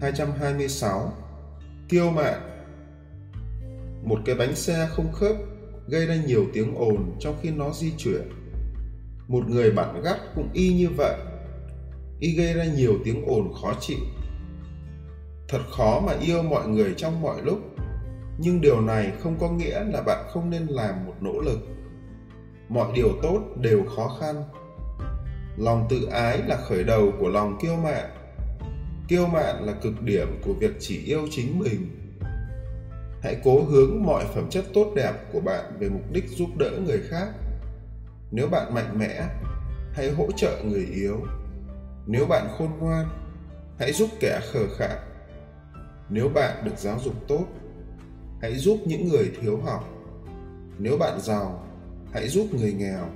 226 Kiêu mạn Một cái bánh xe không khớp gây ra nhiều tiếng ồn trong khi nó di chuyển. Một người bạn gắt cũng y như vậy. Y gây ra nhiều tiếng ồn khó chịu. Thật khó mà yêu mọi người trong mọi lúc, nhưng điều này không có nghĩa là bạn không nên làm một nỗ lực. Mọi điều tốt đều khó khăn. Lòng tự ái là khởi đầu của lòng kiêu mạn kiêu mạn là cực điểm của việc chỉ yêu chính mình. Hãy cố hướng mọi phẩm chất tốt đẹp của bạn về mục đích giúp đỡ người khác. Nếu bạn mạnh mẽ, hãy hỗ trợ người yếu. Nếu bạn khôn ngoan, hãy giúp kẻ khờ khạo. Nếu bạn được giáo dục tốt, hãy giúp những người thiếu học. Nếu bạn giàu, hãy giúp người nghèo.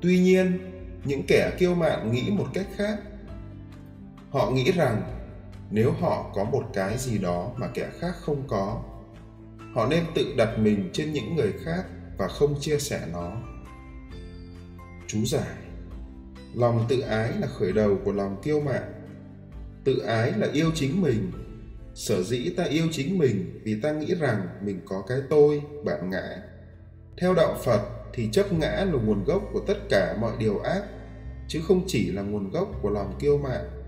Tuy nhiên, những kẻ kiêu mạn nghĩ một cách khác họ nghĩ rằng, nếu họ có một cái gì đó mà kẻ khác không có, họ nên tự đặt mình trên những người khác và không chia sẻ nó. Chú giải lòng tự ái là khởi đầu của lòng kiêu mạn. Tự ái là yêu chính mình. Sở dĩ ta yêu chính mình vì ta nghĩ rằng mình có cái tôi, bản ngã. Theo đạo phật thì chấp ngã là nguồn gốc của tất cả mọi điều ác, chứ không chỉ là nguồn gốc của lòng kiêu mạn.